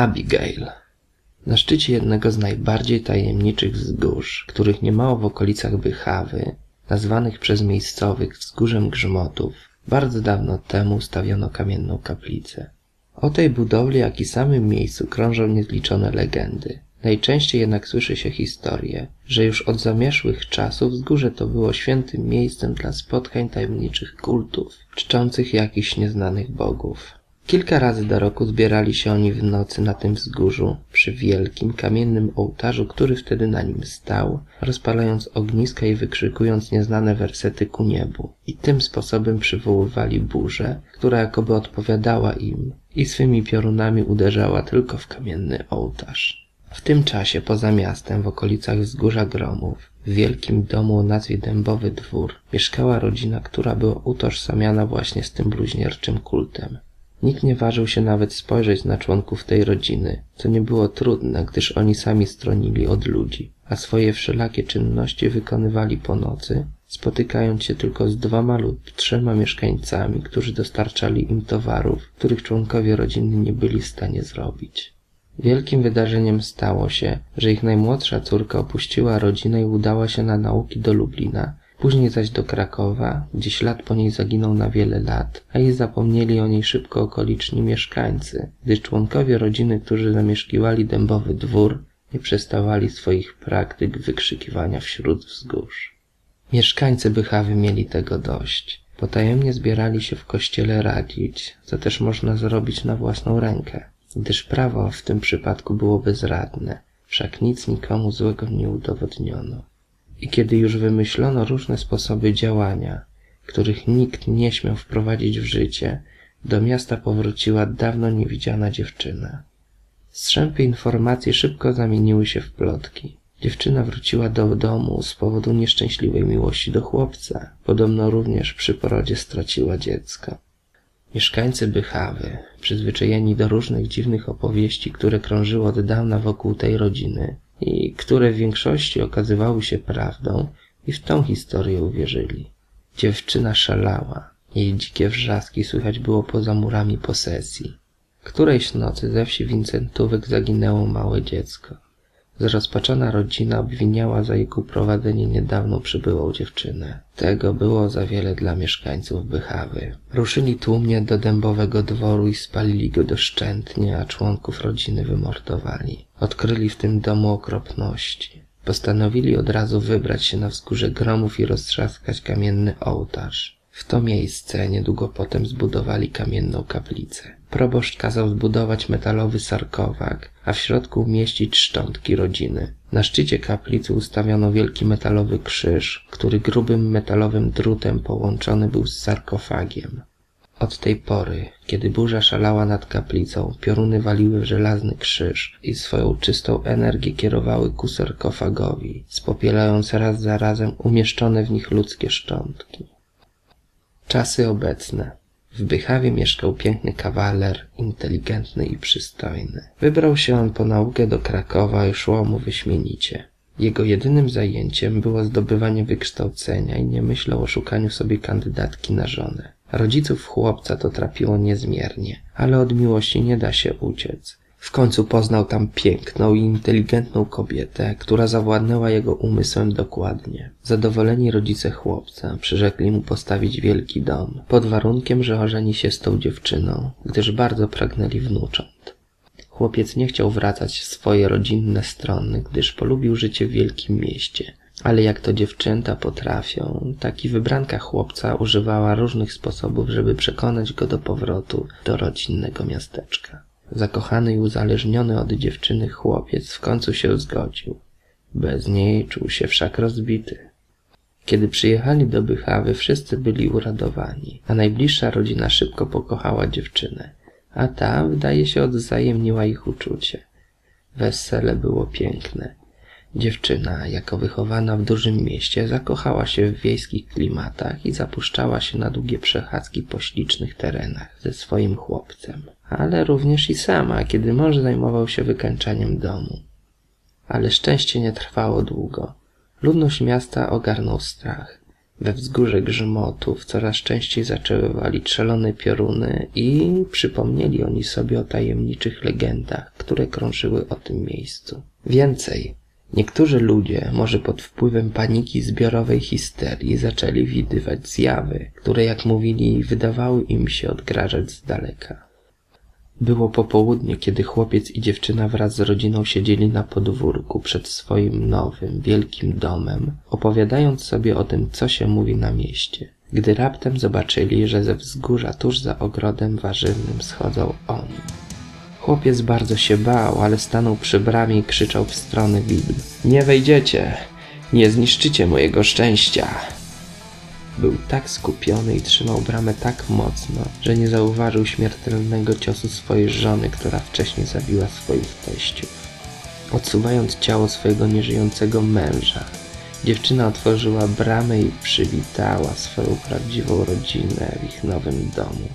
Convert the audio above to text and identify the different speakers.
Speaker 1: Abigail. Na szczycie jednego z najbardziej tajemniczych wzgórz, których nie mało w okolicach Bychawy, nazwanych przez miejscowych wzgórzem grzmotów, bardzo dawno temu stawiono kamienną kaplicę. O tej budowli, jak i samym miejscu krążą niezliczone legendy. Najczęściej jednak słyszy się historię, że już od zamieszłych czasów wzgórze to było świętym miejscem dla spotkań tajemniczych kultów, czczących jakichś nieznanych bogów. Kilka razy do roku zbierali się oni w nocy na tym wzgórzu, przy wielkim kamiennym ołtarzu, który wtedy na nim stał, rozpalając ogniska i wykrzykując nieznane wersety ku niebu. I tym sposobem przywoływali burzę, która jakoby odpowiadała im i swymi piorunami uderzała tylko w kamienny ołtarz. W tym czasie poza miastem, w okolicach wzgórza Gromów, w wielkim domu o nazwie Dębowy Dwór, mieszkała rodzina, która była utożsamiana właśnie z tym bluźnierczym kultem. Nikt nie ważył się nawet spojrzeć na członków tej rodziny, co nie było trudne, gdyż oni sami stronili od ludzi, a swoje wszelakie czynności wykonywali po nocy, spotykając się tylko z dwoma lub trzema mieszkańcami, którzy dostarczali im towarów, których członkowie rodziny nie byli w stanie zrobić. Wielkim wydarzeniem stało się, że ich najmłodsza córka opuściła rodzinę i udała się na nauki do Lublina, później zaś do Krakowa, gdzie ślad po niej zaginął na wiele lat, a i zapomnieli o niej szybko okoliczni mieszkańcy, gdyż członkowie rodziny, którzy zamieszkiwali dębowy dwór, nie przestawali swoich praktyk wykrzykiwania wśród wzgórz. Mieszkańcy Bychawy mieli tego dość. Potajemnie zbierali się w kościele radzić, co też można zrobić na własną rękę gdyż prawo w tym przypadku było bezradne, wszak nic nikomu złego nie udowodniono. I kiedy już wymyślono różne sposoby działania, których nikt nie śmiał wprowadzić w życie, do miasta powróciła dawno niewidziana dziewczyna. Strzępy informacji szybko zamieniły się w plotki. Dziewczyna wróciła do domu z powodu nieszczęśliwej miłości do chłopca. Podobno również przy porodzie straciła dziecko. Mieszkańcy Bychawy, przyzwyczajeni do różnych dziwnych opowieści, które krążyły od dawna wokół tej rodziny i które w większości okazywały się prawdą, i w tą historię uwierzyli. Dziewczyna szalała. Jej dzikie wrzaski słychać było poza murami posesji. Którejś nocy ze wsi Wincentówek zaginęło małe dziecko. Zrozpaczona rodzina obwiniała za jego prowadzenie niedawno przybyłą dziewczynę. Tego było za wiele dla mieszkańców Bychawy. Ruszyli tłumnie do dębowego dworu i spalili go doszczętnie, a członków rodziny wymordowali. Odkryli w tym domu okropności. Postanowili od razu wybrać się na wzgórze gromów i roztrzaskać kamienny ołtarz. W to miejsce niedługo potem zbudowali kamienną kaplicę. Proboszcz kazał zbudować metalowy sarkowag, a w środku umieścić szczątki rodziny. Na szczycie kaplicy ustawiono wielki metalowy krzyż, który grubym metalowym drutem połączony był z sarkofagiem. Od tej pory, kiedy burza szalała nad kaplicą, pioruny waliły w żelazny krzyż i swoją czystą energię kierowały ku sarkofagowi, spopielając raz za razem umieszczone w nich ludzkie szczątki. Czasy obecne. W Bychawie mieszkał piękny kawaler, inteligentny i przystojny. Wybrał się on po naukę do Krakowa i szło mu wyśmienicie. Jego jedynym zajęciem było zdobywanie wykształcenia i nie myślał o szukaniu sobie kandydatki na żonę. Rodziców chłopca to trapiło niezmiernie, ale od miłości nie da się uciec. W końcu poznał tam piękną i inteligentną kobietę, która zawładnęła jego umysłem dokładnie. Zadowoleni rodzice chłopca przyrzekli mu postawić wielki dom, pod warunkiem, że ożeni się z tą dziewczyną, gdyż bardzo pragnęli wnucząt. Chłopiec nie chciał wracać w swoje rodzinne strony, gdyż polubił życie w wielkim mieście. Ale jak to dziewczęta potrafią, tak i wybranka chłopca używała różnych sposobów, żeby przekonać go do powrotu do rodzinnego miasteczka. Zakochany i uzależniony od dziewczyny chłopiec w końcu się zgodził. Bez niej czuł się wszak rozbity. Kiedy przyjechali do Bychawy, wszyscy byli uradowani, a najbliższa rodzina szybko pokochała dziewczynę, a ta, wydaje się, odwzajemniła ich uczucie. Wesele było piękne. Dziewczyna, jako wychowana w dużym mieście, zakochała się w wiejskich klimatach i zapuszczała się na długie przechadzki po ślicznych terenach ze swoim chłopcem, ale również i sama, kiedy mąż zajmował się wykańczaniem domu. Ale szczęście nie trwało długo. Ludność miasta ogarnął strach. We wzgórze grzmotów coraz częściej zaczęły walić szalone pioruny i przypomnieli oni sobie o tajemniczych legendach, które krążyły o tym miejscu. Więcej, niektórzy ludzie, może pod wpływem paniki zbiorowej histerii, zaczęli widywać zjawy, które, jak mówili, wydawały im się odgrażać z daleka. Było popołudnie, kiedy chłopiec i dziewczyna wraz z rodziną siedzieli na podwórku przed swoim nowym, wielkim domem, opowiadając sobie o tym, co się mówi na mieście. Gdy raptem zobaczyli, że ze wzgórza tuż za ogrodem warzywnym schodzą oni. Chłopiec bardzo się bał, ale stanął przy bramie i krzyczał w stronę widm. Nie wejdziecie! Nie zniszczycie mojego szczęścia! Był tak skupiony i trzymał bramę tak mocno, że nie zauważył śmiertelnego ciosu swojej żony, która wcześniej zabiła swoich teściów. Odsuwając ciało swojego nieżyjącego męża, dziewczyna otworzyła bramę i przywitała swoją prawdziwą rodzinę w ich nowym domu.